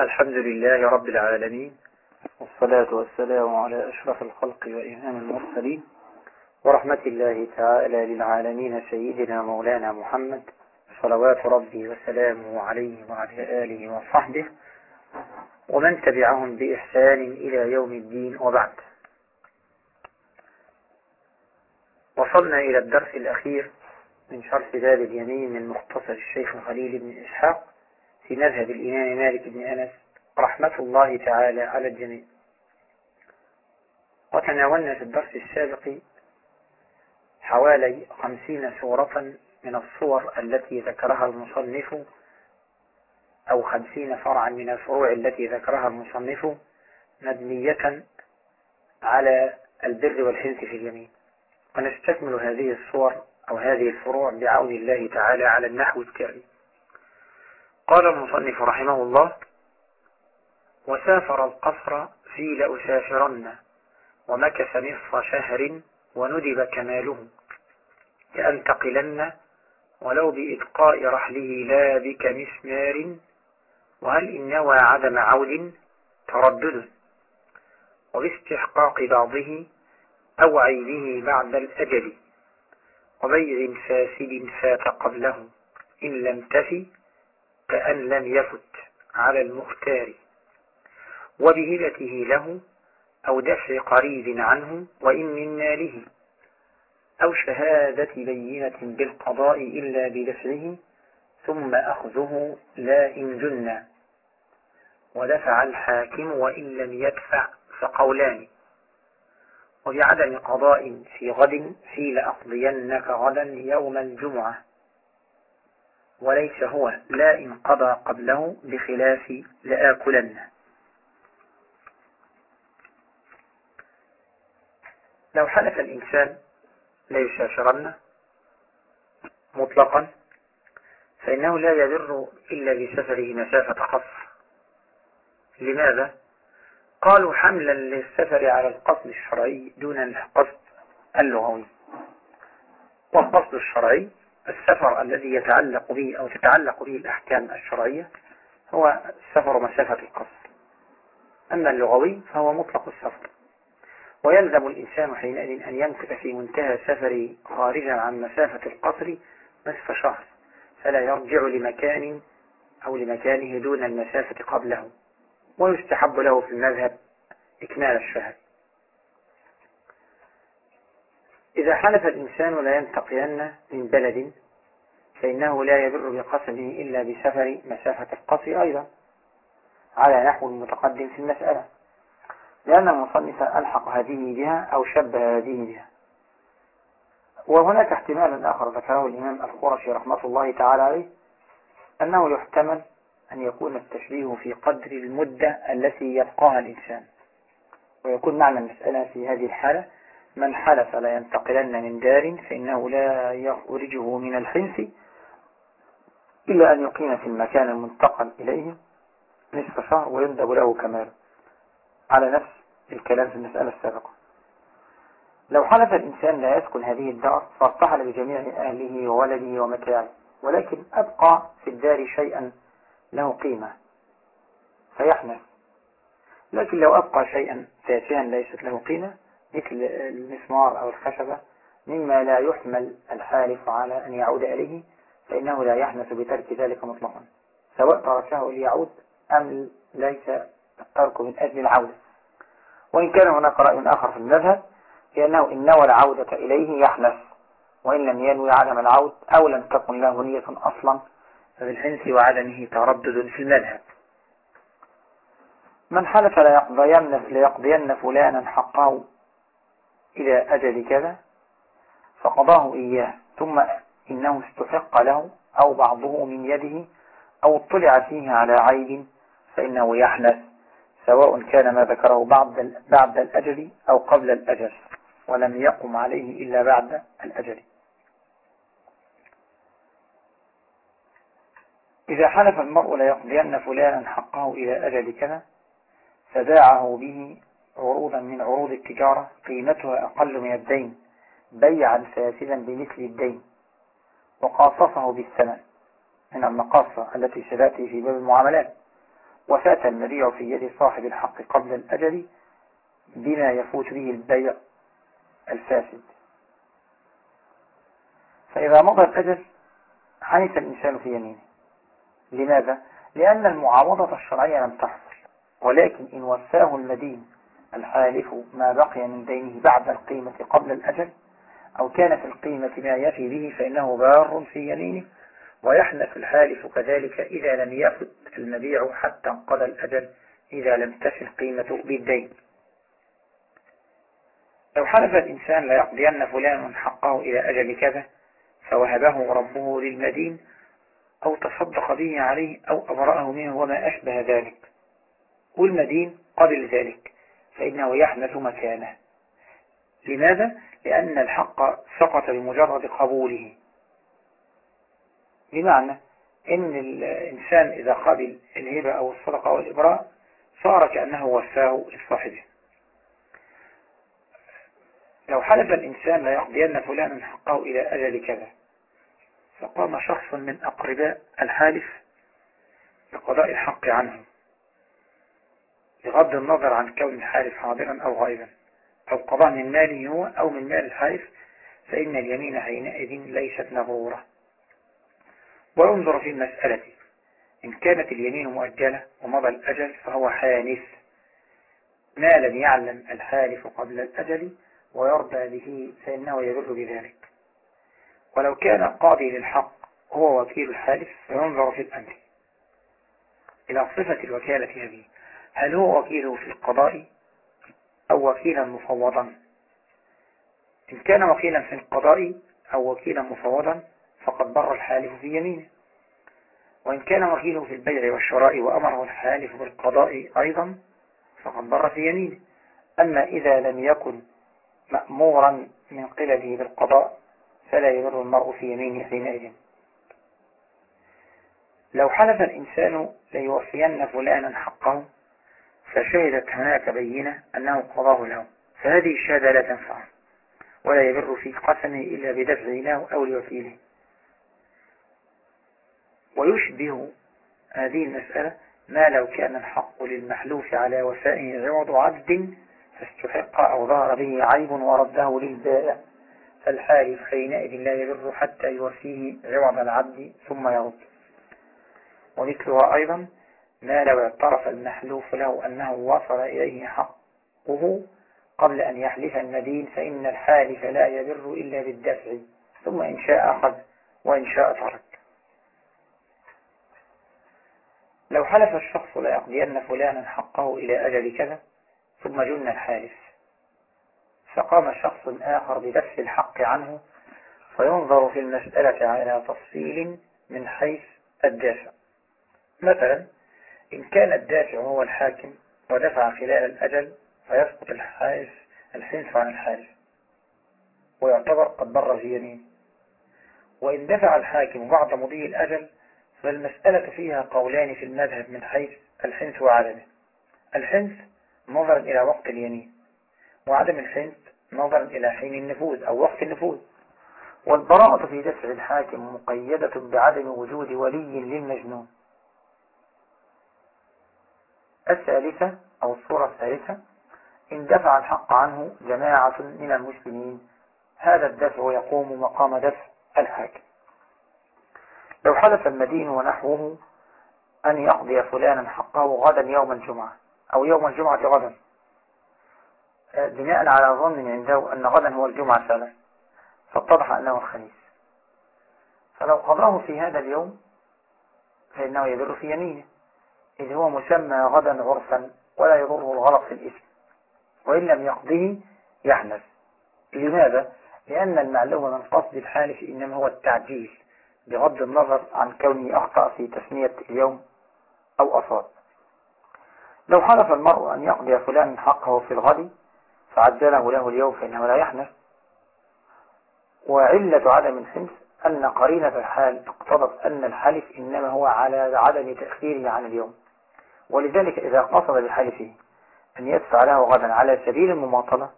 الحمد لله رب العالمين والصلاة والسلام على أشرف الخلق وإمام المرسلين ورحمة الله تعالى للعالمين سيدنا مولانا محمد صلوات ربي وسلامه عليه وعلى آله وصحبه ومن تبعهم بإحسان إلى يوم الدين وبعد. وصلنا إلى الدرس الأخير من شرح باب اليمين من مختصر الشيخ خليل بن إسحاق في مذهب الإمام مالك بن أنس رحمة الله تعالى على الجميع. وتناولنا في الدرس السابق حوالي خمسين سورة من الصور التي ذكرها المصنف أو خمسين فرعا من الفروع التي ذكرها المصنف مبنية على البر والحنث في اليمين. ونستكمل هذه الصور أو هذه الفروع بعون الله تعالى على النحو التالي قال المصنف رحمه الله وسافر القصر في لأسافرن ومكث نصف شهر وندب كماله لأنتقلن ولو بإبقاء رحله لا بك مسمار وهل إن نوى عدم عود؟ تردد. وباستحقاق بعضه أو عينه بعد الأجل وبيع فاسد فات قبله إن لم تفي كأن لم يفت على المختار وبهبته له أو دفع قريب عنه وإن من ماله أو شهادة بينة بالقضاء إلا بدفعه ثم أخذه لا إن جن ودفع الحاكم وإن لم يدفع فقولان. وبعدم قضاء في غد في لأقضينك غدا يوم الجمعة. وليس هو. لا إن قضى قبله بخلاف لآكلن. لو حلف الإنسان ليسافرن مطلقا فإنه لا يبر إلا بسفره مسافة قصر. لماذا؟ قالوا حملا للسفر على القصد الشرعي دون القصد اللغوي. والقصد الشرعي السفر الذي يتعلق به أو تتعلق به الأحكام الشرعية هو السفر مسافة القصر أما اللغوي فهو مطلق السفر. ويلزم الإنسان حينئذ أن يمكث في منتهى سفره خارجا عن مسافة القصر نصف شهر فلا يرجع لمكان أو لمكانه دون المسافة قبله ويستحب له في المذهب إكمال الشهر. إذا حلف الإنسان لا ينتقين من بلد فإنه لا يبر بقصده إلا بسفر مسافة القصر أيضا على نحو المتقدم في المسألة. لأن المصنف ألحق هذه بها أو شبه هذه بها. وهناك احتمال آخر ذكره الإمام القرشي رحمة الله تعالى عليه أنه يحتمل أن يكون التشبيه في قدر المدة التي يبقاها الإنسان. ويكون معنى المسألة في هذه الحالة من حلف لا ينتقلن من دار فإنه لا يخرجه من الحنس إلا أن يقيم في المكان المنتقل إليه نصف شهر ويندب له كمال على نفس الكلام في المسألة السابقة. لو حلف الإنسان لا يسكن هذه الدار فارتحل بجميع أهله وولده ومتاعه ولكن أبقى في الدار شيئا له قيمة فيحنث. لكن لو أبقى شيئا تافها ليست له قيمة مثل المسمار أو الخشبة مما لا يحمل الحالف على أن يعود إليه فإنه لا يحنث بترك ذلك مطلقا. سواء تركه ليعود أم ليس الترك من أجل العودة. وإن كان هناك رأي آخر في المذهب لأنه إن نوى العودة إليه يحنث وإن لم ينوي عدم العود أو لم تكن له نية أصلا فبالحنث وعدمه تردد في المذهب. من حلف ليقضين, فلانا حقه إلى أجل كذا فقضاه إياه ثم إنه استحق له أو بعضه من يده أو اطلع فيه على عيب فإنه يحنث سواء كان ما ذكره بعد بعد الأجل أو قبل الأجل ولم يقم عليه إلا بعد الأجل. إذا حلف المرء ليقضين فلانا حقه إلى أجل كذا فباعه به عروضا من عروض التجارة قيمتها أقل من الدين بيعا فاسدا بمثل الدين وقاصصه بالثمن من المقاصة التي ستأتي في باب المعاملات وفات المبيع في يد صاحب الحق قبل الأجل بما يفوت به البيع الفاسد فإذا مضى الأجل حنث الإنسان في يمينه لماذا؟ لأن المعاوضة الشرعية لم تحصل ولكن إن وفاه المدين الحالف ما بقي من دينه بعد القيمة قبل الأجل أو كان في القيمة ما يفي به فإنه بار في يمينه ويحنث الحالف كذلك إذا لم يفت المبيع حتى انقضى الأجل إذا لم تفي القيمة بالدين. لو حلف الإنسان ليقضين فلان حقه إلى أجل كذا فوهبه ربه للمدين أو تصدق به عليه أو أبرأه منه وما أشبه ذلك. والمدين قبل ذلك. فإنه يحنث مكانه. لماذا؟ لأن الحق سقط بمجرد قبوله. بمعنى إن الإنسان إذا قبل الهبة أو الصدقة أو الإبراء صار كأنه وفاه لصاحبه لو حلف الإنسان لا يقضين فلانا حقه إلى أجل كذا. فقام شخص من أقرباء الحالف بقضاء الحق عنه. بغض النظر عن كون الحالف حاضرا أو غائبا. أو قضاء من ماله هو أو من مال الحالف فإن اليمين حينئذ ليست نظورة وانظر في المسألة. إن كانت اليمين مؤجلة ومضى الأجل فهو حانث. ما لم يعلم الحالف قبل الأجل ويرضى به فإنه يدل بذلك. ولو كان قاضي للحق هو وكيل الحالف فينظر في الأمر. إلى صفة الوكالة هذه. هل هو وكيله في القضاء أو وكيلا مفوضا؟ إن كان وكيلا في القضاء أو وكيلا مفوضا فقد بر الحالف في يمينه وإن كان وكيله في البيع والشراء وأمره الحالف بالقضاء أيضا فقد بر في يمينه أما إذا لم يكن مأمورا من قبله بالقضاء فلا يضر المرء في يمينه حينئذ. لو حلف الإنسان ليوفين فلانا حقه فشهدت هناك بينة أنه قضاه له فهذه الشهادة لا تنفع ولا يبر في قسمه إلا بدفع له أو لوكيله. ويشبه هذه المسألة ما لو كان الحق للمحلوف على وفائه عوض عبد فاستحق أو ظهر به عيب ورده للبائع. فالحالف حينئذ لا يبر حتى يوفيه عوض العبد ثم يرد. ومثلها أيضا ما لو اعترف المحلوف له أنه وصل إليه حقه قبل أن يحلف المدين فإن الحالف لا يبر إلا بالدفع ثم إن شاء أخذ وإن شاء ترك. لو حلف الشخص ليقضين فلانا حقه إلى أجل كذا ثم جن الحالف. فقام شخص آخر بدفع الحق عنه فينظر في المسألة على تفصيل من حيث الدافع مثلا إن كان الدافع هو الحاكم ودفع خلال الأجل فيسقط الحارس الحنف عن الحارس. ويعتبر قد بر يمين. وإن دفع الحاكم بعد مضي الأجل فالمسألة فيها قولان في المذهب من حيث الحنث وعدمه. الحنث نظرا إلى وقت اليمين وعدم الحنث نظرا إلى حين النفوذ أو وقت النفوذ. والبراءة في دفع الحاكم مقيدة بعدم وجود ولي للمجنون. الثالثة أو الصورة الثالثة إن دفع الحق عنه جماعة من المسلمين هذا الدفع يقوم مقام دفع الحاكم. لو حدث المدين ونحوه أن يقضي فلانا حقه غدا يوم الجمعة أو يوم الجمعة غدا. بناء على ظن عنده أن غدا هو الجمعة فعلا فاتضح أنه الخميس فلو قضاه في هذا اليوم فإنه يدر في يمينه. إذ هو مسمى غدا عرفا ولا يضره الغلط في الإسم وإن لم يقضيه يحنث. لماذا؟ لأن المعلوم من قصد الحالف إنما هو التعجيل بغض النظر عن كونه أخطأ في تسمية اليوم أو أصاب لو حلف المرء أن يقضي فلان حقه في الغد فعجله له اليوم فإنه لا يحنث. وعلة عدم الحنث أن قرينة الحال اقتضت أن الحلف إنما هو على عدم تأخيره عن اليوم. ولذلك إذا قصد بحلفه أن يدفع له غدا على سبيل المماطلة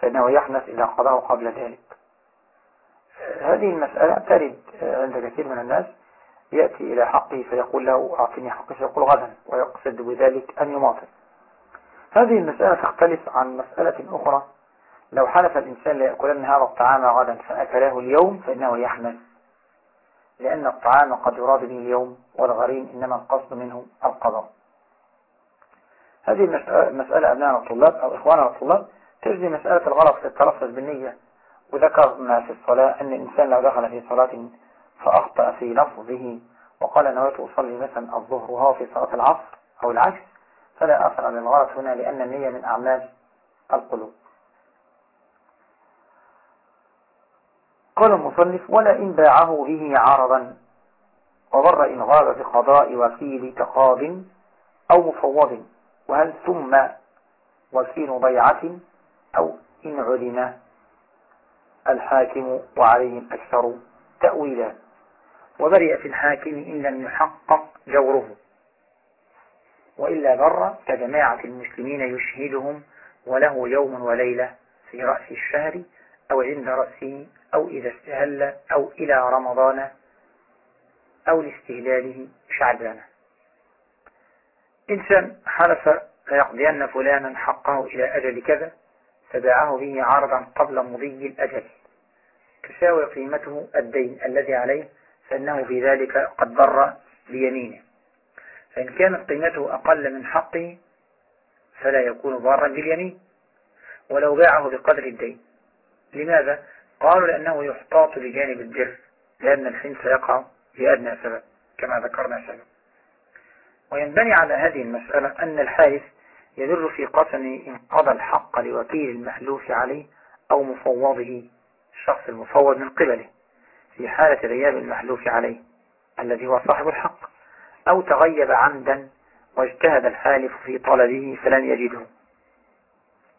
فإنه يحنث إذا قضاه قبل ذلك. هذه المسألة ترد عند كثير من الناس يأتي إلى حقه فيقول له أعطني حقي فيقول غدا ويقصد بذلك أن يماطل. هذه المسألة تختلف عن مسألة أخرى. لو حلف الإنسان ليأكلن هذا الطعام غدا فأكله اليوم فإنه يحمل لأن الطعام قد يراد به اليوم والغريم إنما القصد منه القضاء هذه المسألة أبناء الطلاب أو إخواننا الطلاب. تجزي مسألة الغلط في التلفظ بالنية. وذكرنا في الصلاة أن الإنسان لو دخل في صلاة فأخطأ في لفظه وقال نويت أصلي مثلا الظهر وهو في صلاة العصر أو العكس فلا أثر للغلط هنا لأن النية من أعمال القلوب. قال المصنف ولا إن باعه به عرضا. وضر إن غاب في قضاء وكيل تقاض أو مفوض. وهل ثم وكيل بيعة أو إن علم الحاكم وعليه الأكثر تأويلا. وبرئ في الحاكم إن لم يحقق جوره. وإلا بر كجماعة المسلمين يشهدهم وله يوم وليلة في رأس الشهر أو عند رأسه أو إذا استهل أو إلى رمضان أو لاستهلاله شعبانة. إنسان حلف ليقضين فلانا حقه إلى أجل كذا فباعه به عرضا قبل مضي الأجل. تساوي قيمته الدين الذي عليه فإنه في ذلك قد ضر بيمينه. فإن كانت قيمته أقل من حقه فلا يكون ضارا باليمين. ولو باعه بقدر الدين. لماذا؟ قالوا لأنه يحتاط بجانب البر لأن الحنس يقع بأدنى سبب كما ذكرنا سبب وينبني على هذه المسألة أن الحارس يدر في قسم إن قضى الحق لوكيل المحلوف عليه أو مفوضه الشخص المفوض من قبله في حالة غياب المحلوف عليه الذي هو صاحب الحق أو تغيب عمدا واجتهد الحالف في طلبه فلن يجده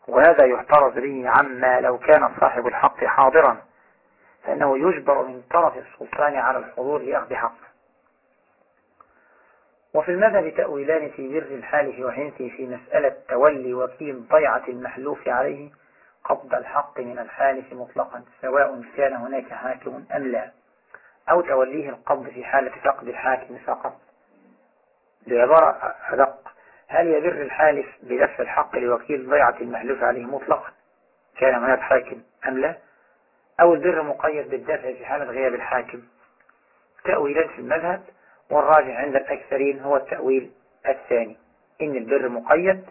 وهذا يحترز به عما لو كان صاحب الحق حاضرا فإنه يجبر من طرف السلطان على الحضور لأخذ حقه وفي المذهب تأويلان في بر الحالف وحنثه في مسألة تولي وكيل ضيعة المحلوف عليه قبض الحق من الحالف مطلقا سواء كان هناك حاكم أم لا أو توليه القبض في حالة فقد الحاكم فقط. بعبارة أدق. هل يبر الحالف بدفع الحق لوكيل ضيعة المحلوف عليه مطلقا؟ كان هناك حاكم أم لا؟ أو البر مقيد بالدفع في حالة غياب الحاكم؟ تأويلان في المذهب والراجح عند الأكثرين هو التأويل الثاني. إن البر مقيد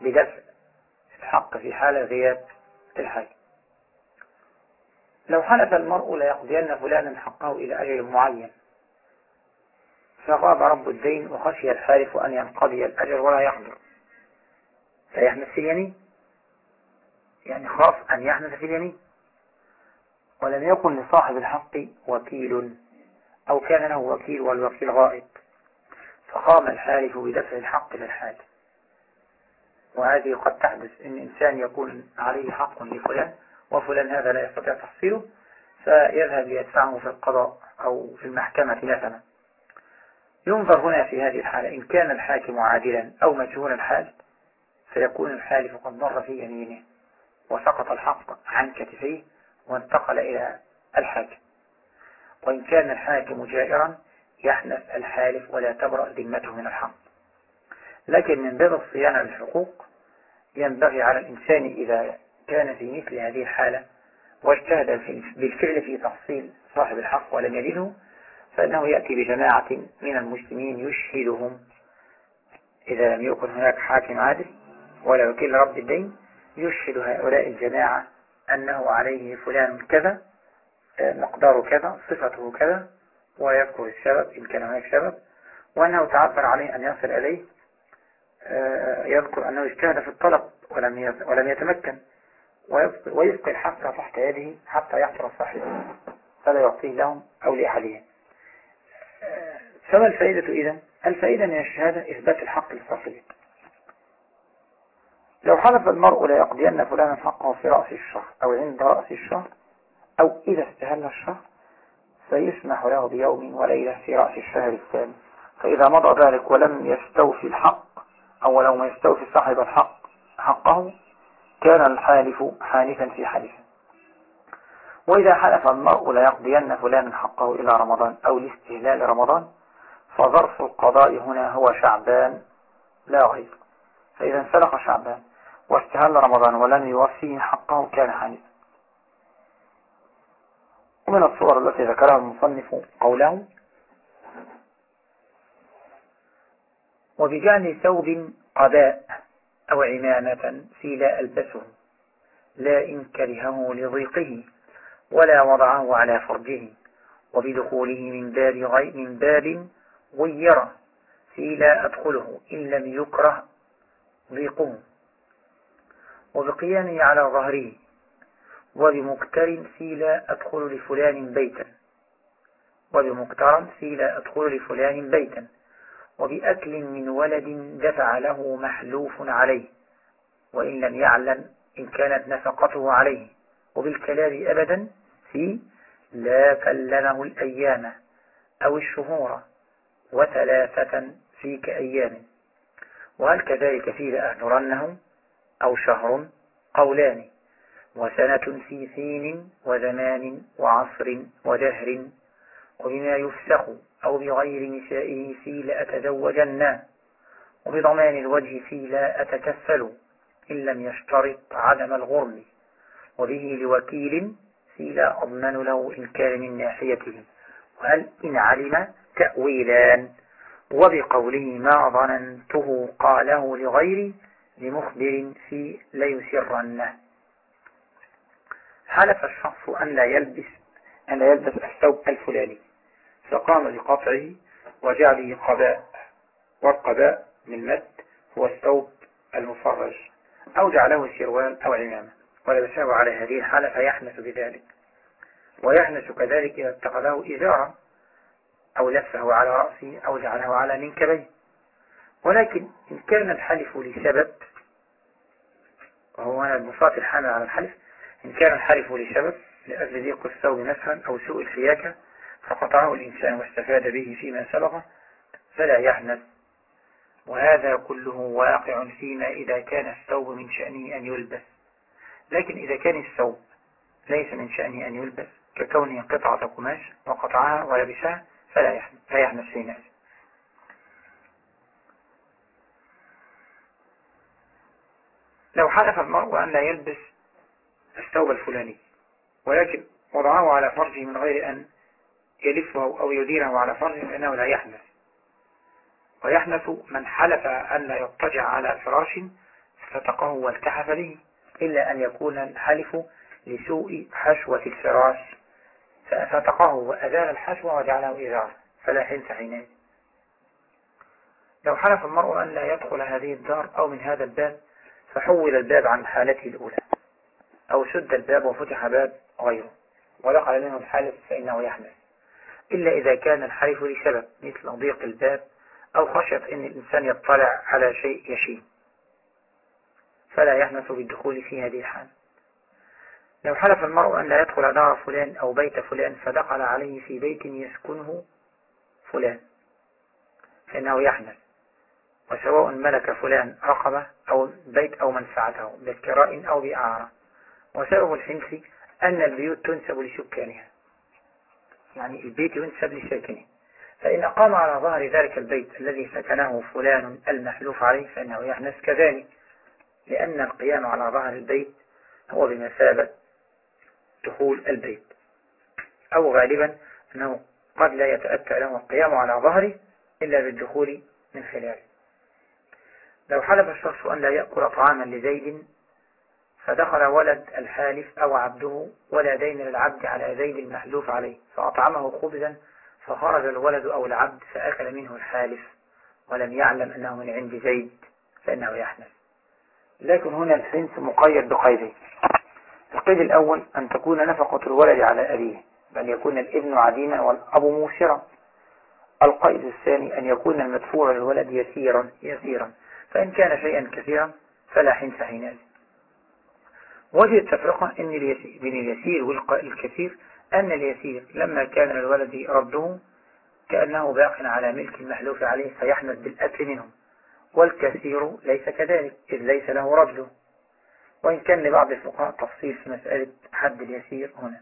بدفع الحق في حالة غياب الحاكم. لو حلف المرء ليقضين فلانا حقه إلى أجل معين. فغاب رب الدين وخشي الحالف أن ينقضي الأجر ولا يحضر فيحنث في اليمين؟ يعني خاف أن يحنث في اليمين؟ ولم يكن لصاحب الحق وكيل أو كان له وكيل والوكيل غائب. فقام الحالف بدفع الحق للحاكم وهذه قد تحدث إن إنسان يكون عليه حق لفلان وفلان هذا لا يستطيع تحصيله فيذهب يدفعه في القضاء أو في المحكمة مثلا. ينظر هنا في هذه الحالة إن كان الحاكم عادلا أو مجهول الحال فيكون الحالف قد ضر في يمينه وسقط الحق عن كتفيه وانتقل إلى الحاكم. وإن كان الحاكم جائرا يحنث الحالف ولا تبرأ ذمته من الحق. لكن من باب الصيانة للحقوق ينبغي على الإنسان إذا كان في مثل هذه الحالة واجتهد بالفعل في تحصيل صاحب الحق ولم يجده فإنه يأتي بجماعة من المسلمين يشهدهم. إذا لم يكن هناك حاكم عادل ولا وكيل رب الدين يشهد هؤلاء الجماعة أنه عليه فلان كذا مقداره كذا صفته كذا ويذكر السبب إن كان هناك سبب وأنه تعبر عليه أن يصل إليه. يذكر أنه اجتهد في الطلب ولم ولم يتمكن ويبقي الحق تحت يده حتى يحصل صاحبه فلا يعطيه لهم أو لأحدهم فما الفائدة إذا؟ الفائدة من الشهادة إثبات الحق لصاحبه لو حلف المرء لا يقضين فلانا حقه في رأس الشهر أو عند رأس الشهر أو إذا استهل الشهر فيسمح له بيوم وليلة في رأس الشهر الثاني. فإذا مضى ذلك ولم يستوفي الحق أو لو ما يستوفي صاحب الحق حقه كان الحالف حالفا في حلفه وإذا حلف المرء ليقضين فلان حقه إلى رمضان أو لاستهلال رمضان فظرف القضاء هنا هو شعبان لا غير. فإذا انسلخ شعبان واستهل رمضان ولم يوفيه حقه كان حانثا ومن الصور التي ذكرها المصنف قوله وبجعل ثوب قباء أو عمامة في لا ألبسه لا إن كرهه لضيقه ولا وضعه على فرجه وبدخوله من باب غي من باب غير في لا أدخله إن لم يكره ضيقه. وبقيامه على ظهره. وبمكتر في لا أدخل لفلان بيتا. وبمكتر في لا أدخل لفلان بيتا. وبأكل من ولد دفع له محلوف عليه. وإن لم يعلم إن كانت نفقته عليه. وبالكلام أبدا في لا كلمه الأيام أو الشهور. وثلاثة في كأيام. وهل كذلك في لأهجرنه أو شهر قولان وسنة في سين وزمان وعصر ودهر وبما يفسخ أو بغير نسائه في لأتزوجن وبضمان الوجه في لا أتكفل إن لم يشترط عدم الغرم وبه لوكيل في لا أضمن له إن كان من ناحيته وهل إن علم تأويلان وبقوله ما ظننته قاله لغيري لمخبر في ليسرنه. حلف الشخص أن لا يلبس أن لا يلبس الثوب الفلاني فقام بقطعه وجعله قباء والقباء من مد هو الثوب المفرج أو جعله سروال أو عمامة ولبسه على هذه الحالة فيحنث بذلك. ويحنث كذلك إذا اتخذه إزارا أو لفه على رأسه أو جعله على منكبيه. ولكن إن كان الحلف لسبب وهو المصاف الحامل على الحلف إن كان الحلف لسبب لأجل ضيق الثوب مثلا أو سوء الفياكة فقطعه الإنسان واستفاد به فيما سبق فلا يحنث. وهذا كله واقع فيما إذا كان الثوب من شأنه أن يلبس. لكن إذا كان الثوب ليس من شأنه أن يلبس ككونه قطعة قماش وقطعها ولبسها فلا يحنث في ناس لو حلف المرء أن لا يلبس الثوب الفلاني ولكن وضعه على فرجه من غير أن يلفه أو يديره على فرجه فإنه لا يحنث ويحنث من حلف أن لا يضطجع على فراش فتقه والتحف به إلا أن يكون الحلف لسوء حشوة الفراش. ففتقه وأزال الحشوة وجعله إزار فلا حنث حينئذ لو حلف المرء أن لا يدخل هذه الدار أو من هذا الباب فحول الباب عن حالته الأولى أو شد الباب وفتح باب غيره ودخل منه الحالف فإنه يحنث إلا إذا كان الحلف لسبب مثل ضيق الباب أو خشية أن الإنسان يطلع على شيء يشين فلا يحنث بالدخول في هذه الحال لو حلف المرء أن لا يدخل دار فلان أو بيت فلان فدخل عليه في بيت يسكنه فلان فإنه يحنث وسواء ملك فلان رقبة أو بيت أو منفعته بالكراء أو بإعارة. وسبب الحنث أن البيوت تنسب لسكانها. يعني البيت ينسب لساكنه. فإن قام على ظهر ذلك البيت الذي سكنه فلان المحلوف عليه فإنه يحنث كذلك لأن القيام على ظهر البيت هو بمثابة دخول البيت. أو غالبا أنه قد لا يتأتى له القيام على ظهره إلا بالدخول من خلاله لو حلف الشخص أن لا يأكل طعاما لزيد فدخل ولد الحالف أو عبده ولا دين للعبد على زيد المحلوف عليه فأطعمه خبزا فخرج الولد أو العبد فأكل منه الحالف ولم يعلم أنه من عند زيد فإنه يحنث. لكن هنا الحنس مقيد بقيدين. القيد الأول أن تكون نفقة الولد على أبيه بل يكون الابن عديما والأب موسرا. القيد الثاني أن يكون المدفوع للولد يسيرا يسيرا. فإن كان شيئا كثيرا فلا حنس حينئذ وجه التفرقة إن اليسير بين اليسير والكثير أن اليسير لما كان للولد رده كأنه باق على ملك المحلوف عليه فيحمد بالأكل منه. والكثير ليس كذلك إذ ليس له رده. وإن كان لبعض الفقهاء تفصيل في مسألة حد اليسير هنا.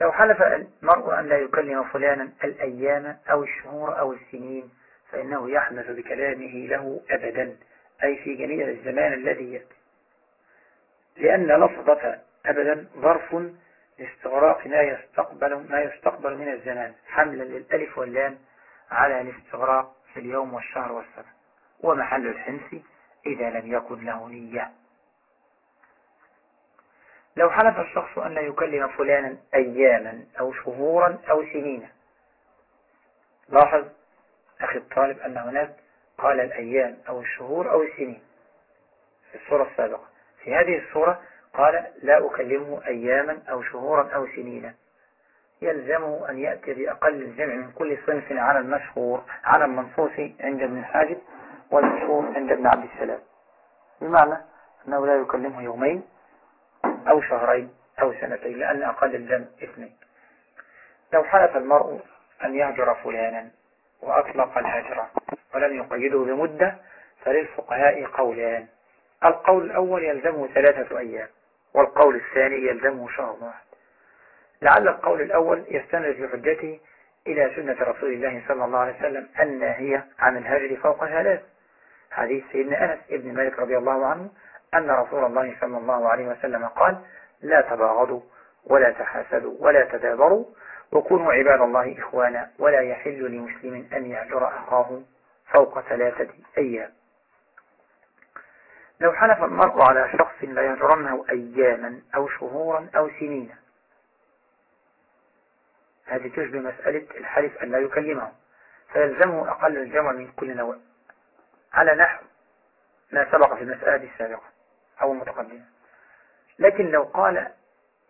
لو حلف المرء أن لا يكلم فلانا الأيام أو الشهور أو السنين فإنه يحنث بكلامه له أبدا أي في جميع الزمان الذي يأتي. لأن لفظة أبدا ظرف لاستغراق ما يستقبل ما يستقبل من الزمان حملا للألف واللام على الاستغراق في اليوم والشهر والسنة. ومحل الحنس إذا لم يكن له نية. لو حلف الشخص أن يكلم فلانا أياما أو شهورا أو سنين. لاحظ أخي الطالب أن هناك قال الأيام أو الشهور أو السنين. في الصورة السابقة. في هذه الصورة قال لا أكلمه أياما أو شهورا أو سنين. يلزمه أن يأتي بأقل الجمع من كل صنف على المشهور على المنصوص عند ابن الحاجب والمشهور عند ابن عبد السلام. بمعنى أنه لا يكلمه يومين أو شهرين أو سنتين لأن أقل الجمع اثنين. لو حلف المرء أن يهجر فلانا وأطلق الهجرة ولم يقيده بمدة فللفقهاء قولان. القول الأول يلزمه ثلاثة أيام والقول الثاني يلزمه شهر واحد. لعل القول الأول يستند بحجته إلى سنة رسول الله صلى الله عليه وسلم الناهية عن الهجر فوق ثلاث. حديث سيدنا أنس ابن مالك رضي الله عنه أن رسول الله صلى الله عليه وسلم قال لا تباغضوا ولا تحاسدوا ولا تدابروا وكونوا عباد الله إخوانا ولا يحل لمسلم أن يهجر أخاه فوق ثلاثة أيام. لو حلف المرء على شخص لا يهجرنه أياما أو شهورا أو سنين هذه تشبه مسألة الحلف أن لا يكلمه فيلزمه أقل الجمع من كل نوع. على نحو ما سبق في المسألة السابقة أو المتقدمة. لكن لو قال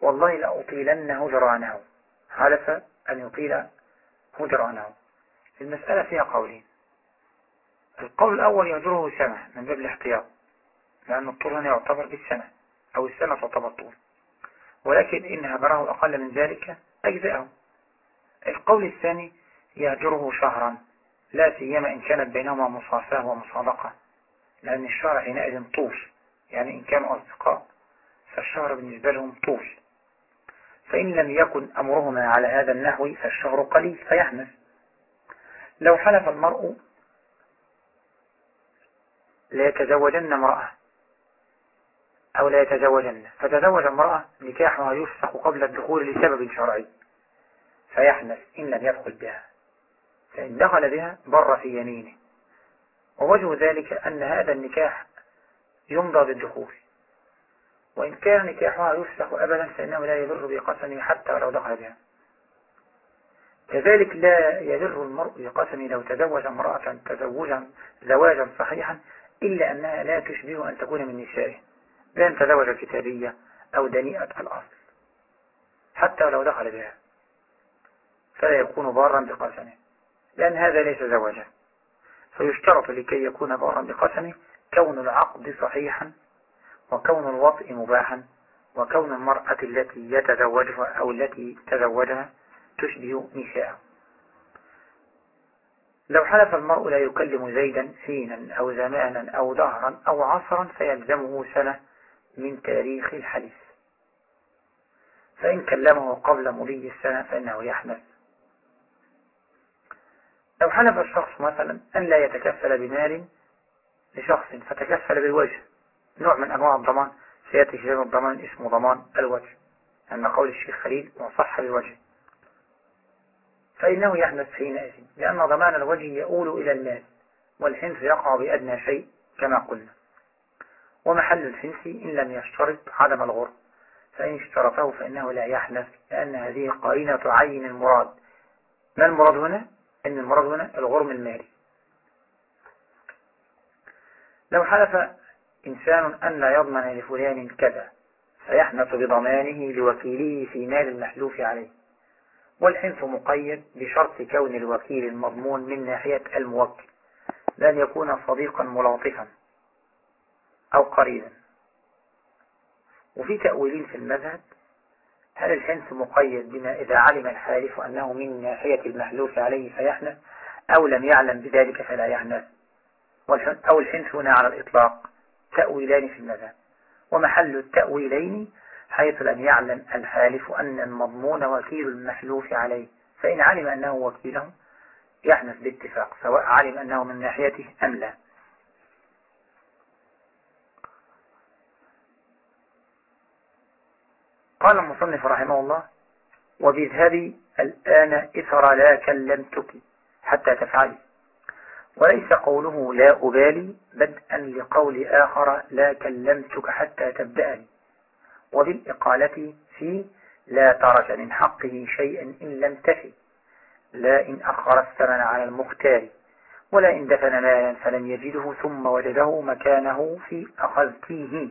والله لأطيلن هجرانه. حلف أن يطيل هجرانه. المسألة فيها قولين. القول الأول يهجره سنة من باب الاحتياط لأن الطول هنا يعتبر بالسنة أو السنة تعتبر طول ولكن إن هجره أقل من ذلك أجزأه. القول الثاني يهجره شهرا. لا سيما إن كانت بينهما مصافاة ومصادقة لأن الشهر حينئذ طول. يعني إن كانوا أصدقاء فالشهر بالنسبة لهم طول. فإن لم يكن أمرهما على هذا النحو فالشهر قليل فيحنث لو حلف المرء ليتزوجن امرأة. أو لا يتزوجن. فتزوج امرأة نكاحها يفسخ قبل الدخول لسبب شرعي. فيحنث إن لم يدخل بها. فإن دخل بها بر في يمينه. ووجه ذلك أن هذا النكاح يمضى بالدخول. وإن كان نكاحها يفسخ أبدا فإنه لا يضر بقسمه حتى ولو دخل بها. كذلك لا يضر المرء بقسمه لو تزوج امرأة تزوجا زواجا صحيحا إلا أنها لا تشبه أن تكون من نسائه بأن تزوج كتابية أو دنيئة الأصل حتى ولو دخل بها. فلا يكون بارا بقسمه. لأن هذا ليس زواجا فيشترط لكي يكون بارا بقسمه كون العقد صحيحا وكون الوطء مباحا وكون المرأة التي يتزوجها أو التي تزوجها تشبه نساءه لو حلف المرء لا يكلم زيدا حينا أو زمانا أو دهرا أو عصرا فيلزمه سنة من تاريخ الحديث فإن كلمه قبل مضي السنة فإنه يحنث لو حلف الشخص مثلا أن لا يتكفل بمال لشخص فتكفل بالوجه. نوع من أنواع الضمان. سيأتي في الضمان اسمه ضمان الوجه أن قول الشيخ خليل وصح بالوجه. فإنه يحدث حينئذ لأن ضمان الوجه يؤول إلى المال والحنث يقع بأدنى شيء كما قلنا. ومحل الحنث إن لم يشترط عدم الغر فإن اشترطه فإنه لا يحنث لأن هذه قرينة تعين المراد. ما المراد هنا؟ إن المراد هنا الغرم المالي لو حلف إنسان أن لا يضمن لفلان كذا فيحنث بضمانه لوكيله في مال المحلوف عليه. والحنث مقيد بشرط كون الوكيل المضمون من ناحية الموكل لن يكون صديقا ملاطفا أو قريبا. وفي تأويلين في المذهب هل الحنث مقيد بما إذا علم الحالف أنه من ناحية المحلوف عليه فيحنث أو لم يعلم بذلك فلا يحنث؟ أو الحنث هنا على الإطلاق تأويلان في المذهب. ومحل التأويلين حيث لم يعلم الحالف أن المضمون وكيل المحلوف عليه فإن علم أنه وكيله يحنث باتفاق سواء علم أنه من ناحيته أم لا. قال المصنف رحمه الله وبذهبي الآن إثر لا كلمتك حتى تفعلي. وليس قوله لا أبالي بدءا لقول آخر لا كلمتك حتى تبدأني. وبالإقالة في لا ترك من حقه شيئا إن لم تفي لا إن أخر الثمن على المختار ولا إن دفن مالا فلم يجده ثم وجده مكانه في أخذتيه.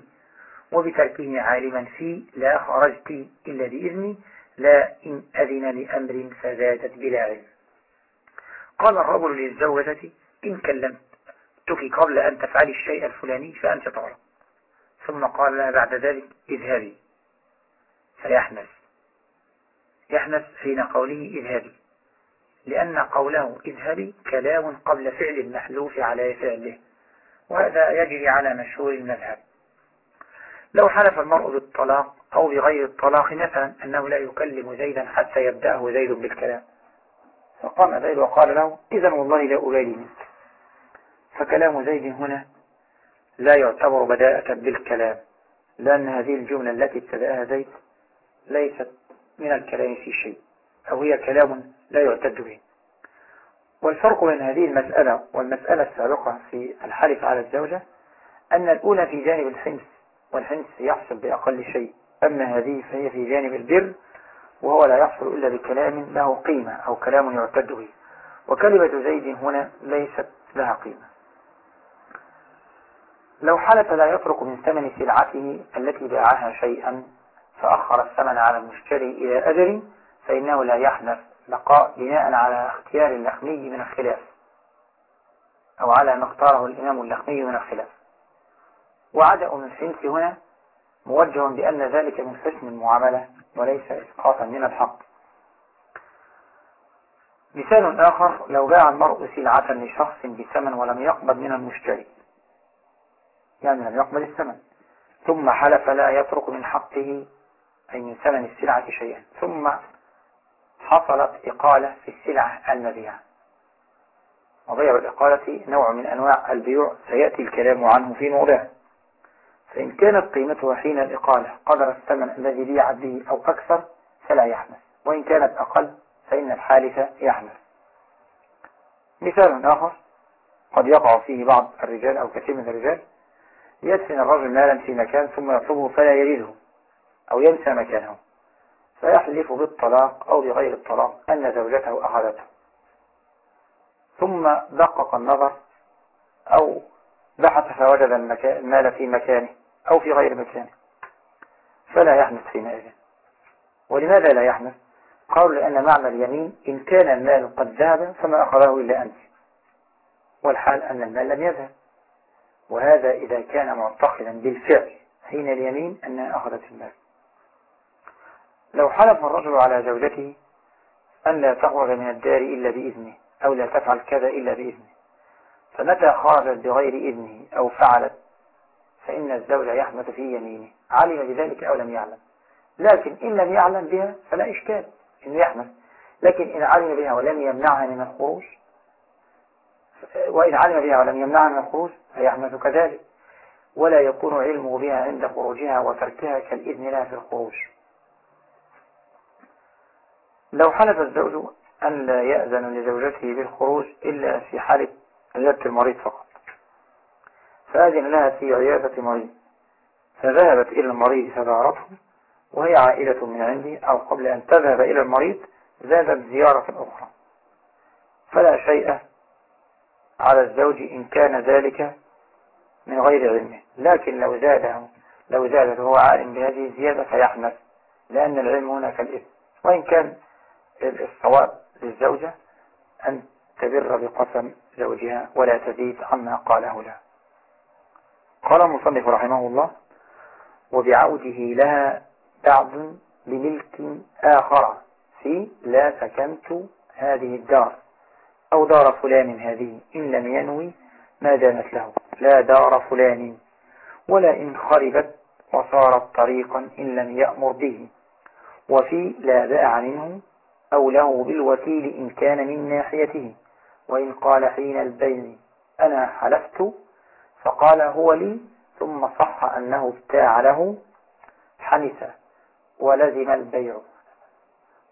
وبتركه عالما في لا خرجت إلا بإذني لا إن أذن لأمر فزادت بلا علم. قال الرجل للزوجة إن كلمتك قبل أن تفعلي الشيء الفلاني فأنت طالب ثم قال لها بعد ذلك اذهبي. فيحنث يحنث حين قوله اذهبي. لأن قوله اذهبي كلام قبل فعل المحلوف على فعله وهذا يجري على مشهور المذهب. لو حلف المرء بالطلاق أو بغير الطلاق مثلا أنه لا يكلم زيدا حتى يبدأه زيد بالكلام. فقام زيد وقال له إذا والله لا أبالي منك. فكلام زيد هنا لا يعتبر بداءة بالكلام لأن هذه الجملة التي ابتدأها زيد ليست من الكلام في شيء أو هي كلام لا يعتد به. والفرق بين هذه المسألة والمسألة السابقة في الحلف على الزوجة أن الأولى في جانب الحنس والحنس يحصل بأقل شيء. أما هذه فهي في جانب البر وهو لا يحصل إلا بكلام له قيمة أو كلام يعتد به وكلمة زيد هنا ليست لها قيمة. لو حلف لا يترك من ثمن سلعته التي باعها شيئا فأخر الثمن على المشتري إلى أجل فإنه لا يحنث بقاء بناء على اختيار اللخمي من الخلاف أو على ما اختاره الإمام اللخمي من الخلاف. وعدأ من الحنس هنا موجه بأن ذلك من حسن المعاملة وليس إسقاطا من الحق. مثال آخر لو باع المرء سلعة لشخص بثمن ولم يقبض من المشتري يعني لم يقبل الثمن ثم حلف لا يترك من حقه أي من ثمن السلعة شيئا ثم حصلت إقالة في السلعة المبيعة. وبيع الإقالة نوع من أنواع البيوع سيأتي الكلام عنه في موضعه. فإن كانت قيمتها حين الإقالة قدر الثمن الذي بيع به أو أكثر فلا يحمل. وإن كانت أقل فإن الحالف يحمل. مثال آخر قد يقع فيه بعض الرجال أو كثير من الرجال يدفن الرجل مالا في مكان ثم يطلبه فلا يريده أو ينسى مكانه. فيحلف بالطلاق أو بغير الطلاق أن زوجته أخذته. ثم دقق النظر أو بحث فوجد المال في مكانه. أو في غير مكانه. فلا يحنث حينئذ. ولماذا لا يحنث؟ قالوا لأن معنى اليمين إن كان المال قد ذهب فما أخذه إلا أنت. والحال أن المال لم يذهب. وهذا إذا كان معتقدا بالفعل حين اليمين أنها أخذت المال. لو حلف الرجل على زوجته أن لا تخرج من الدار إلا بإذنه أو لا تفعل كذا إلا بإذنه فمتى خرجت بغير إذنه أو فعلت فإن الزوج يحمد في يمينه. علم بذلك أو لم يعلم. لكن إن لم يعلم بها فلا إشكال إنه يحمد. لكن إن علم بها ولم يمنعها من الخروج وإن علم بها ولم يمنعها من الخروج فيحمد كذلك. ولا يكون علمه بها عند خروجها وتركها كالإذن لها في الخروج. لو حلف الزوج أن لا يأذن لزوجته بالخروج إلا في حالة عيادة المريض فقط. فأذن لها في عيادة مريض. فذهبت إلى المريض فزارته وهي عائلة من عندي أو قبل أن تذهب إلى المريض زادت زيارة أخرى. فلا شيء على الزوج إن كان ذلك من غير علمه. لكن لو زاده لو زاد وهو عالم بهذه الزيادة فيحنث لأن العلم هنا كالإثم وإن كان الصواب للزوجة أن تبر بقسم زوجها ولا تزيد عما قاله لها قال المصنف رحمه الله وبعوده لها بعض بملك آخر. في لا سكنت هذه الدار. أو دار فلان هذه. إن لم ينوي ما دامت له. لا دار فلان. ولا إن خربت وصارت طريقا إن لم يأمر به. وفي لا باع منه. أو له بالوكيل إن كان من ناحيته. وإن قال حين البين أنا حلفت فقال هو لي ثم صح أنه ابتاع له حنث ولزم البيع.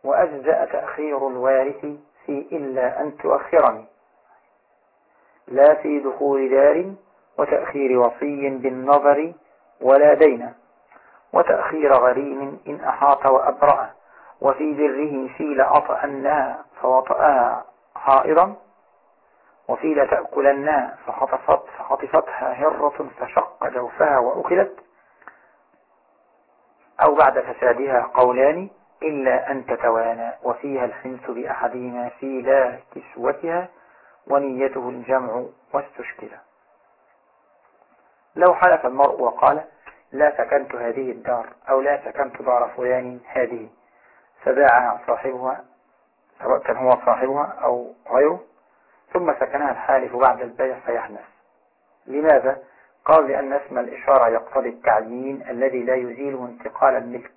وأجزأ تأخير الوارث في إلا أن تؤخرني. لا في دخول دار وتأخير وصي بالنظر ولا دين وتأخير غريم إن أحاط وأبرأ وفي بره فيل أطأنها فوطأها حائرا وفيل تأكلنها فخطفت فخطفتها هرة فشق جوفها وأكلت. أو بعد فسادها قولان إلا أن تتوانى وفيها الحنس بأحدهما في لا كسوتها ونيته الجمع واستشكل. لو حلف المرء وقال لا سكنت هذه الدار أو لا سكنت دار فلان هذه فباعها صاحبها سواء كان هو صاحبها أو غيره. ثم سكنها الحالف بعد البيع فيحنث. لماذا؟ قال لأن اسم الإشارة يقتضي التعيين الذي لا يزيله انتقال الملك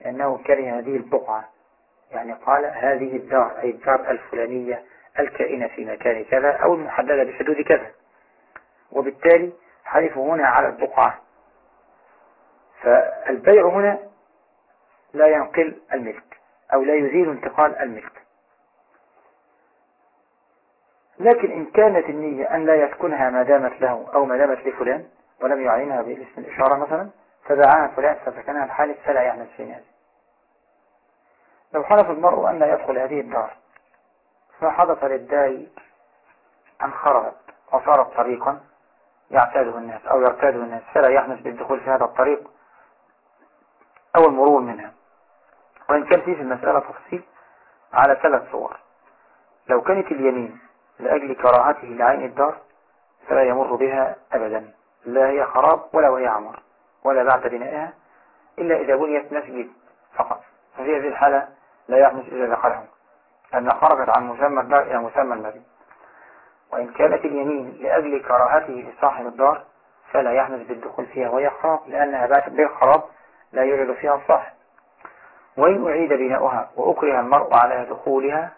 لأنه كره هذه البقعة. يعني قال هذه الدار أي الدار الفلانية الكائنة في مكان كذا أو المحددة بحدود كذا. وبالتالي حلف هنا على البقعة. فالبيع هنا لا ينقل الملك أو لا يزيل انتقال الملك. لكن إن كانت النية أن لا يسكنها ما دامت له أو ما دامت لفلان ولم يعينها باسم الإشارة مثلا فباعها فلان فسكنها الحالف فلا يعمل شيء هذا لو حلف المرء أن لا يدخل هذه الدار فحدث للدار أن خرجت وصارت طريقا يعتاده الناس أو يرتاده الناس فلا يحنث بالدخول في هذا الطريق أو المرور منها. وإن كان فيه في المسألة تفصيل على ثلاث صور. لو كانت اليمين لأجل كراهته لعين الدار فلا يمر بها أبدا. لا هي خراب ولا وهي عمر ولا بعد بنائها إلا إذا بنيت مسجد فقط. ففي هذه الحالة لا يحدث إذا دخلهم أن خرجت عن مسمى الدار إلى مسمى المبنى وإن كانت اليمين لأجل كراهته لصاحب الدار فلا يحدث بالدخول فيها وهي خراب لأنها باتت بالخراب لا يوجد فيها الصاحب وإن أعيد بناؤها وأكره المرء على دخولها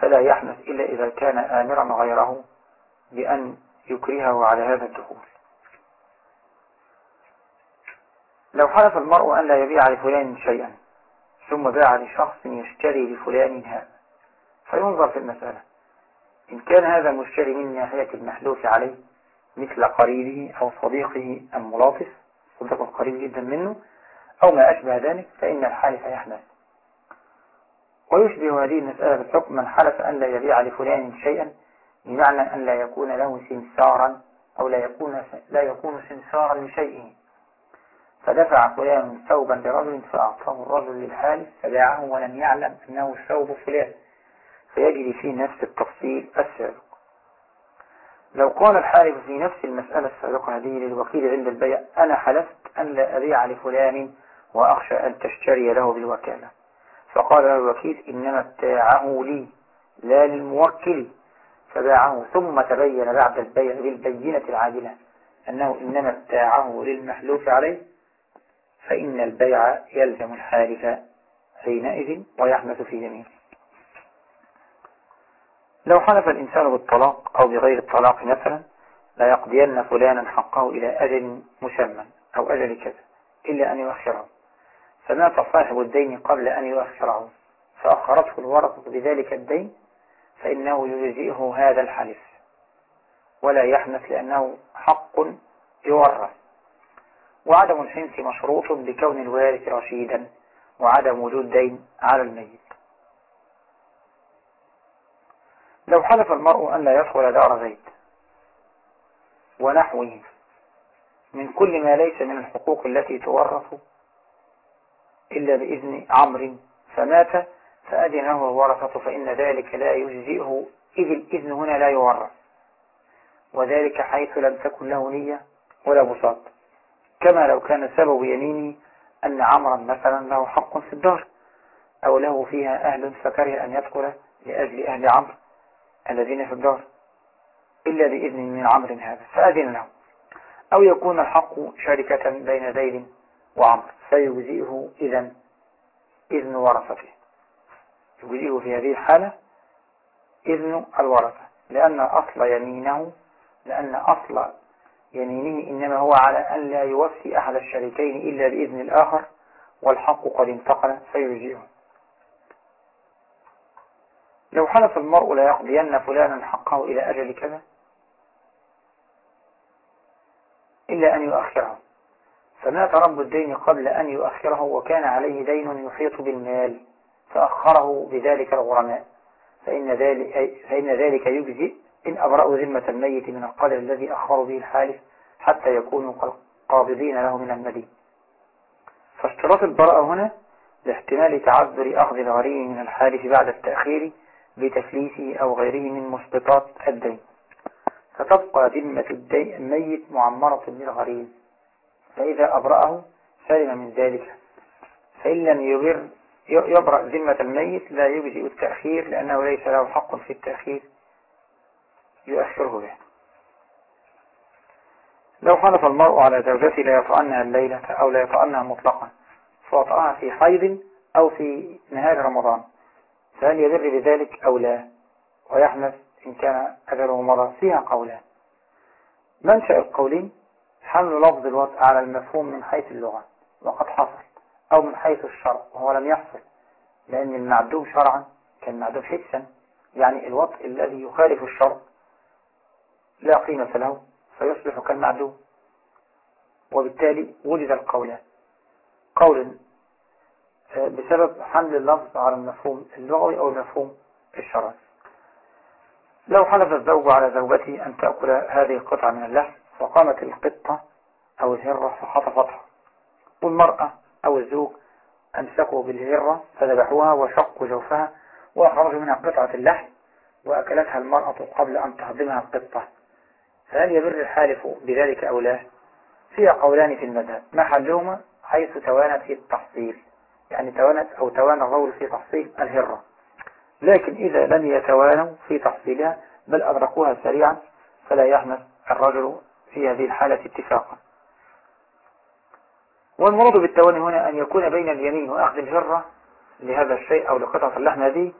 فلا يحدث إلا إذا كان آمرا غيره بأن يكرهه على هذا الدخول. لو حلف المرء أن لا يبيع لفلان شيئا ثم باع لشخص يشتري لفلان هذا فينظر في المسألة. إن كان هذا المشتري من ناحية المحلوف عليه مثل قريبه أو صديقه الملاطف صديق قريب جدا منه أو ما أشبه ذلك فإن الحالف يحمل ويشبه هذه المسألة بالحكم من حلف أن لا يبيع لفلان شيئا بمعنى أن لا يكون له سمسارا أو لا يكون لا يكون سمسارا لشيئه فدفع فلان ثوبا لرجل فأعطاه الرجل للحالف فباعه ولم يعلم أنه ثوب فلان. فيجري فيه نفس التفصيل السابق. لو قال الحالف في نفس المسألة السابقة هذه للوكيل عند البيع أنا حلفت أن لا أبيع لفلان وأخشى أن تشتري له بالوكالة. فقال الوكيل إنما ابتاعه لي لا للموكل فباعه. ثم تبين بعد البيع بالبينة العادلة أنه إنما ابتاعه للمحلوف عليه فإن البيع يلزم الحالف حينئذ ويحمس في يمينه لو حلف الإنسان بالطلاق أو بغير الطلاق مثلا لا يقضين فلانا حقه إلى أجل مسمى أو أجل كذا إلا أن يؤخره. فمات صاحب الدين قبل أن يؤخره فأخرته الورثة بذلك الدين فإنه يجزئه هذا الحلف. ولا يحنث لأنه حق يورث. وعدم الحنث مشروط بكون الوارث رشيدا وعدم وجود دين على الميت. لو حلف المرء أن لا يدخل دار زيد ونحوه من كل ما ليس من الحقوق التي تورث إلا بإذن عمرو فمات فأذنه الورثة فإن ذلك لا يجزئه إذ الإذن هنا لا يورث. وذلك حيث لم تكن له نية ولا بساط. كما لو كان سبب يمينه أن عمرا مثلا له حق في الدار أو له فيها أهل فكره أن يدخل لأجل أهل عمرو الذين في الدار. إلا بإذن من عمر هذا فأذن له أو يكون الحق شركة بين زيد وعمر. فيجزئه إذا إذن ورثته يجزئه في هذه الحالة إذن الورثة. لأن أصل يمينه لأن أصل يمينه إنما هو على أن لا يوفي أحد الشريكين إلا بإذن الآخر والحق قد انتقل فيجزئه لو حلف المرء لا يقضين فلانا حقه إلى أجل كذا إلا أن يؤخره. فمات رب الدين قبل أن يؤخره وكان عليه دين يحيط بالمال فأخره بذلك الغرماء. فإن ذلك, فإن ذلك يجزئ إن أبرأوا ذمة الميت من القدر الذي أخروا به الحالف حتى يكونوا قابضين له من المدين. فاشتراط البراءة هنا لاحتمال تعذر أخذ الغريم من الحالف بعد التأخير بتفليسه أو غيره من مسقطات الدين. فتبقى ذمة الميت معمرة للغريم. فإذا أبرأه سلم من ذلك. فإن لم يبر يبرأ ذمة الميت لا يجزئ التأخير لأنه ليس له حق في التأخير يؤخره به. لو حلف المرء على زوجته لا يطعنها الليلة أو لا يطعنها مطلقا فوطأها في حيض أو في نهار رمضان. فهل يبر بذلك أو لا؟ ويحنث إن كان أجله مضى فيها قولان. منشأ القولين؟ حمل لفظ الوطء على المفهوم من حيث اللغة وقد حصل أو من حيث الشرع وهو لم يحصل لأن المعدوم شرعا كان معدوم حسا يعني الوطء الذي يخالف الشرع لا قيمة له فيصبح كالمعدوم. وبالتالي وجد القولان قول آه، بسبب حمل اللفظ على المفهوم اللغوي أو المفهوم الشرعي. لو حلف الزوج على زوجته أن تأكل هذه القطعة من اللحم وقامت القطة أو الهرة فحطفتها والمرأة أو الزوج أمسكوا بالهرة فذبحوها وشقوا جوفها وأخرجوا منها قطعة اللحم وأكلتها المرأة قبل أن تهضمها القطة. فهل يبر الحالف بذلك أو لا؟ فيها قولان في المذهب. محلهما حيث توانت في التحصيل. يعني توانت أو توانى الرول في تحصيل الهرة. لكن إذا لم يتوانوا في تحصيلها بل أدركوها سريعا فلا يحمل الرجل في هذه الحالة اتفاقا. والمراد بالتواني هنا أن يكون بين اليمين وأخذ الهرة لهذا الشيء أو لقطعة اللحم هذه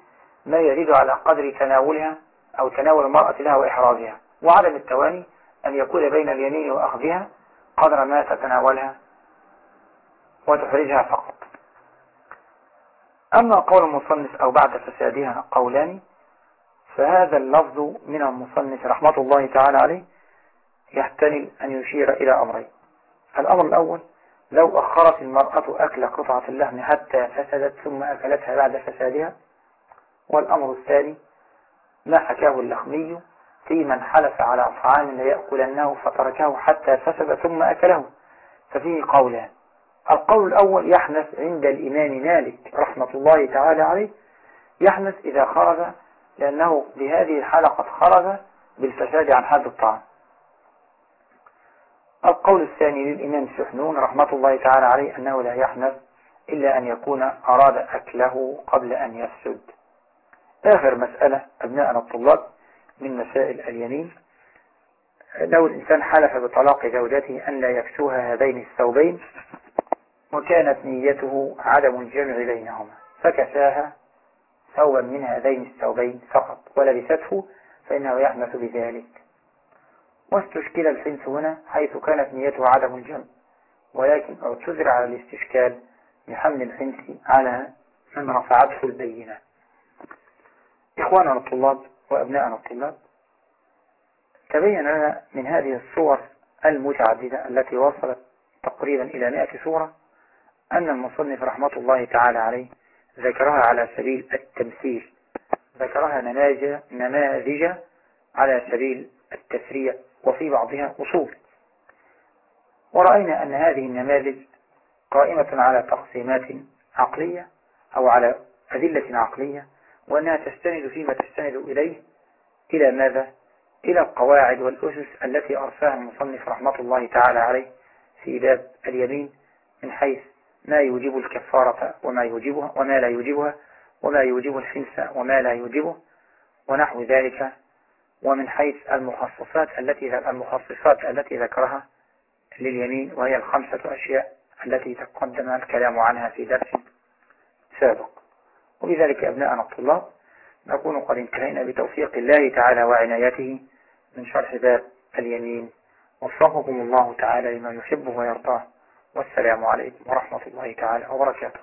ما يزيد على قدر تناولها أو تناول المرأة لها وإحرازها وعدم التواني أن يكون بين اليمين وأخذها قدر ما تتناولها وتحرجها فقط. أما قول المصنف أو بعد فسادها قولان فهذا اللفظ من المصنف رحمة الله تعالى عليه يحتمل أن يشير إلى أمرين. الأمر الأول لو أخرت المرأة أكل قطعة اللحم حتى فسدت ثم أكلتها بعد فسادها. والأمر الثاني ما حكاه اللخمي في من حلف على طعام ليأكلنه فتركه حتى فسد ثم أكله. ففيه قولان. القول الأول يحنث عند الإمام مالك رحمة الله تعالى عليه يحنث إذا خرج لأنه بهذه الحالة قد خرج بالفساد عن حد الطعام. القول الثاني للإمام سحنون رحمة الله تعالى عليه أنه لا يحنث إلا أن يكون أراد أكله قبل أن يفسد. آخر مسألة أبناءنا الطلاب من مسائل اليمين. لو الإنسان حلف بطلاق زوجته أن لا يكسوها هذين الثوبين وكانت نيته عدم الجمع بينهما فكساها ثوبا من هذين الثوبين فقط ولبسته فإنه يحنث بذلك. واستشكل الحنث هنا حيث كانت نيته عدم الجمع ولكن اعتذر على الاستشكال بحمل الحنث على من رفعته البينة. إخواننا الطلاب وأبناءنا الطلاب تبين لنا من هذه الصور المتعددة التي وصلت تقريبا إلى مئة صورة أن المصنف رحمة الله تعالى عليه ذكرها على سبيل التمثيل ذكرها نماذج على سبيل التسريع وفي بعضها أصول ورأينا أن هذه النماذج قائمة على تقسيمات عقلية أو على أدلة عقلية وأنها تستند فيما تستند إليه إلى ماذا؟ إلى القواعد والأسس التي أرساها المصنف رحمة الله تعالى عليه في باب اليمين من حيث ما يوجب الكفارة وما يوجبها وما لا يوجبها وما يوجب الحنس وما لا يوجبه ونحو ذلك ومن حيث المخصصات التي المخصصات التي ذكرها لليمين وهي الخمسة أشياء التي تقدم الكلام عنها في درس سابق. وبذلك أبناءنا الطلاب نكون قد انتهينا بتوفيق الله تعالى وعنايته من شرح باب اليمين. وفقكم الله تعالى لما يحبه ويرضاه. والسلام عليكم ورحمة الله تعالى وبركاته.